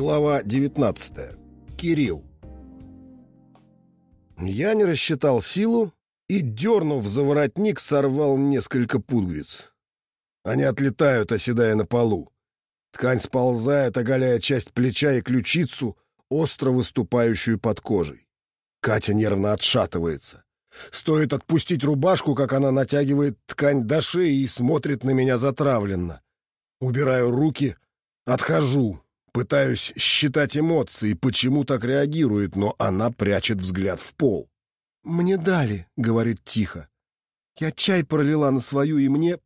Глава 19. Кирилл. Я не рассчитал силу и, дернув за воротник, сорвал несколько пуговиц. Они отлетают, оседая на полу. Ткань сползает, оголяя часть плеча и ключицу, остро выступающую под кожей. Катя нервно отшатывается. Стоит отпустить рубашку, как она натягивает ткань до шеи и смотрит на меня затравленно. Убираю руки, отхожу, пытаюсь считать эмоции, почему так реагирует, но она прячет взгляд в пол. «Мне дали», — говорит тихо. «Я чай пролила на свою, и мне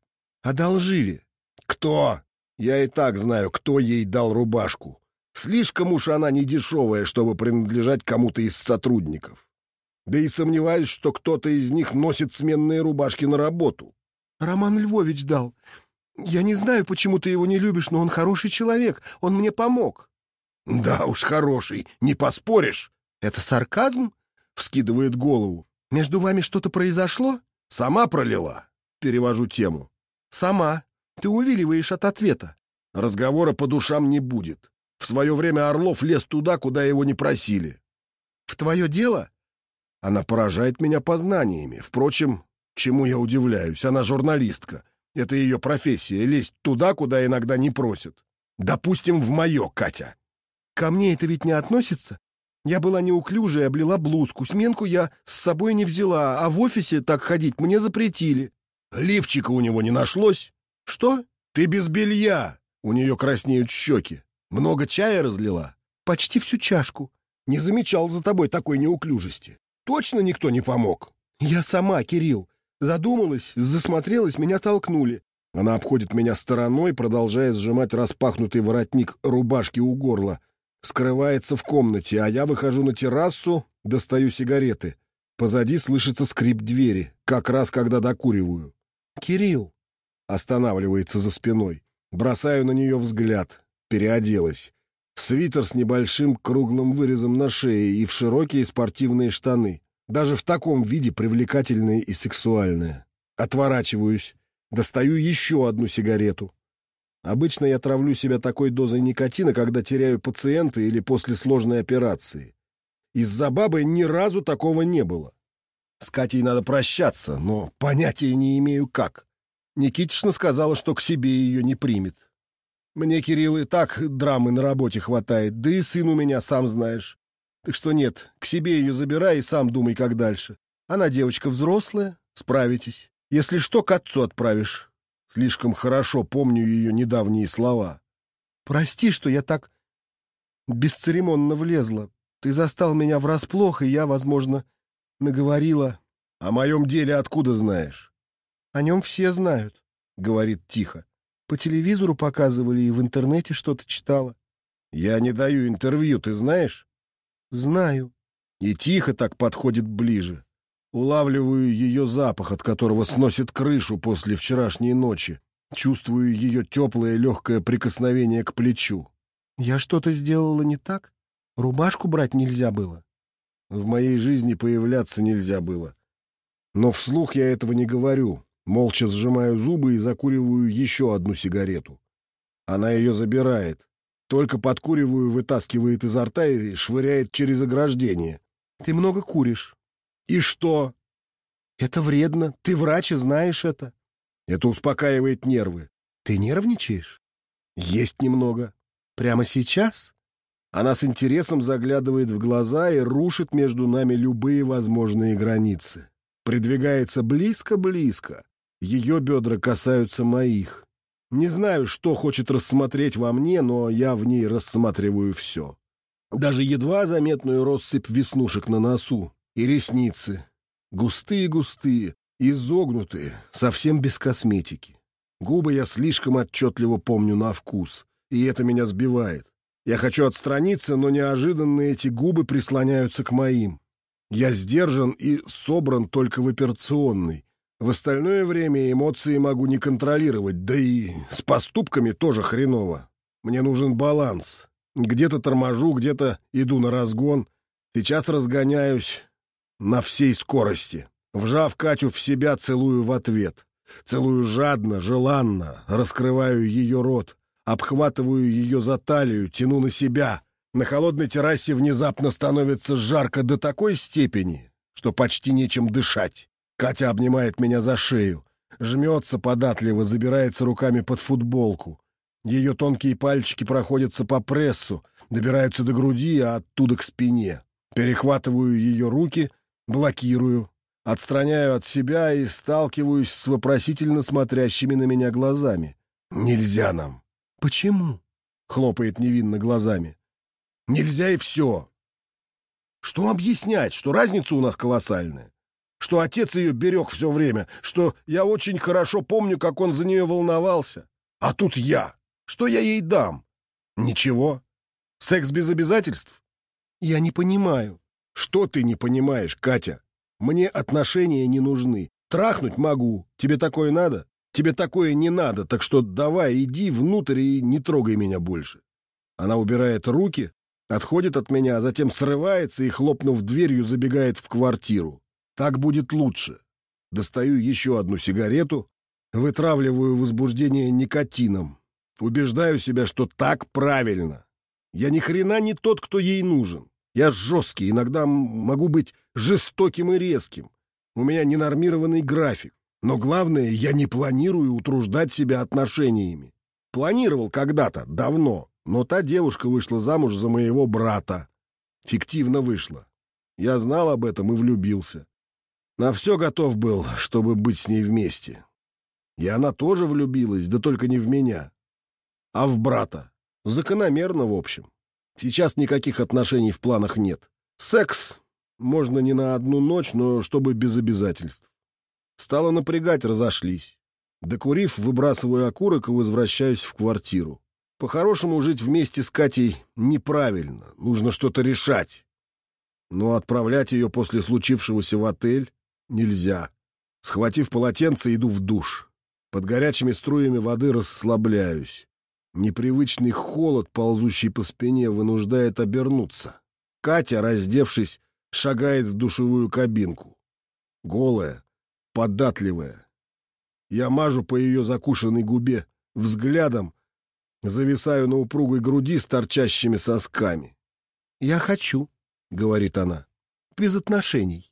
одолжили». «Кто?» «Я и так знаю, кто ей дал рубашку. Слишком уж она не дешевая, чтобы принадлежать кому-то из сотрудников. Да и сомневаюсь, что кто-то из них носит сменные рубашки на работу». «Роман Львович дал. Я не знаю, почему ты его не любишь, но он хороший человек. Он мне помог». «Да уж, хороший, не поспоришь». «Это сарказм?» — вскидывает голову. «Между вами что-то произошло?» «Сама пролила?» — перевожу тему. «Сама. Ты увиливаешь от ответа». «Разговора по душам не будет. В свое время Орлов лез туда, куда его не просили». «В твое дело?» Она поражает меня познаниями. Впрочем, чему я удивляюсь, она журналистка. Это ее профессия — лезть туда, куда иногда не просят. Допустим, в мое, Катя. Ко мне это ведь не относится. Я была неуклюжая, облила блузку. Сменку я с собой не взяла, а в офисе так ходить мне запретили. Лифчика у него не нашлось? Что? Ты без белья. У нее краснеют щеки. Много чая разлила? Почти всю чашку. Не замечал за тобой такой неуклюжести. Точно никто не помог? Я сама, Кирилл. Задумалась, засмотрелась, меня толкнули. Она обходит меня стороной, продолжая сжимать распахнутый воротник рубашки у горла. Скрывается в комнате, а я выхожу на террасу, достаю сигареты. Позади слышится скрип двери, как раз когда докуриваю. «Кирилл!» Останавливается за спиной. Бросаю на нее взгляд. Переоделась. В свитер с небольшим круглым вырезом на шее и в широкие спортивные штаны. Даже в таком виде привлекательное и сексуальное. Отворачиваюсь. Достаю еще одну сигарету. Обычно я травлю себя такой дозой никотина, когда теряю пациента или после сложной операции. Из-за бабы ни разу такого не было. С Катей надо прощаться, но понятия не имею как. Никитишна сказала, что к себе ее не примет. Мне, Кирилл, и так драмы на работе хватает, да и сын у меня, сам знаешь. Так что нет, к себе ее забирай и сам думай, как дальше. Она девочка взрослая, справитесь. Если что, к отцу отправишь. Слишком хорошо помню ее недавние слова. Прости, что я так бесцеремонно влезла. Ты застал меня врасплох, и я, возможно, наговорила. О моем деле откуда знаешь? О нем все знают, — говорит тихо. По телевизору показывали и в интернете что-то читала. Я не даю интервью, ты знаешь? Знаю. И тихо так подходит ближе. Улавливаю ее запах, от которого сносит крышу после вчерашней ночи. Чувствую ее теплое легкое прикосновение к плечу. Я что-то сделала не так? Рубашку брать нельзя было? В моей жизни появляться нельзя было. Но вслух я этого не говорю. Молча сжимаю зубы и закуриваю еще одну сигарету. Она ее забирает, только подкуриваю, вытаскивает изо рта и швыряет через ограждение. Ты много куришь. И что? Это вредно. Ты врач и знаешь это. Это успокаивает нервы. Ты нервничаешь? Есть немного. Прямо сейчас? Она с интересом заглядывает в глаза и рушит между нами любые возможные границы. Придвигается близко-близко. Ее бедра касаются моих. Не знаю, что хочет рассмотреть во мне, но я в ней рассматриваю все. Даже едва заметную россыпь веснушек на носу и ресницы. Густые-густые, изогнутые, совсем без косметики. Губы я слишком отчетливо помню на вкус, и это меня сбивает. Я хочу отстраниться, но неожиданно эти губы прислоняются к моим. Я сдержан и собран только в операционной, в остальное время эмоции могу не контролировать, да и с поступками тоже хреново. Мне нужен баланс. Где-то торможу, где-то иду на разгон. Сейчас разгоняюсь на всей скорости. Вжав Катю в себя, целую в ответ. Целую жадно, желанно, раскрываю ее рот, обхватываю ее за талию, тяну на себя. На холодной террасе внезапно становится жарко до такой степени, что почти нечем дышать. Катя обнимает меня за шею, жмется податливо, забирается руками под футболку. Ее тонкие пальчики проходятся по прессу, добираются до груди, а оттуда к спине. Перехватываю ее руки, блокирую, отстраняю от себя и сталкиваюсь с вопросительно смотрящими на меня глазами. «Нельзя нам». «Почему?» — хлопает невинно глазами. «Нельзя и все». Что объяснять, что разница у нас колоссальная? Что отец ее берег все время, что я очень хорошо помню, как он за нее волновался. А тут я. Что я ей дам? Ничего. Секс без обязательств? Я не понимаю. Что ты не понимаешь, Катя? Мне отношения не нужны. Трахнуть могу. Тебе такое надо? Тебе такое не надо, так что давай, иди внутрь и не трогай меня больше. Она убирает руки, отходит от меня, а затем срывается и, хлопнув дверью, забегает в квартиру. Так будет лучше. Достаю еще одну сигарету, вытравливаю возбуждение никотином. Убеждаю себя, что так правильно. Я ни хрена не тот, кто ей нужен. Я жесткий, иногда могу быть жестоким и резким. У меня ненормированный график. Но главное, я не планирую утруждать себя отношениями. Планировал когда-то, давно, но та девушка вышла замуж за моего брата. Фиктивно вышла. Я знал об этом и влюбился. На все готов был, чтобы быть с ней вместе. И она тоже влюбилась, да только не в меня, а в брата. Закономерно, в общем. Сейчас никаких отношений в планах нет. Секс можно не на одну ночь, но чтобы без обязательств. Стало напрягать, разошлись. Докурив, выбрасываю окурок и возвращаюсь в квартиру. По-хорошему, жить вместе с Катей неправильно. Нужно что-то решать. Но отправлять ее после случившегося в отель нельзя. Схватив полотенце, иду в душ. Под горячими струями воды расслабляюсь. Непривычный холод, ползущий по спине, вынуждает обернуться. Катя, раздевшись, шагает в душевую кабинку. Голая, податливая. Я мажу по ее закушенной губе взглядом, зависаю на упругой груди с торчащими сосками. «Я хочу», — говорит она, — «без отношений».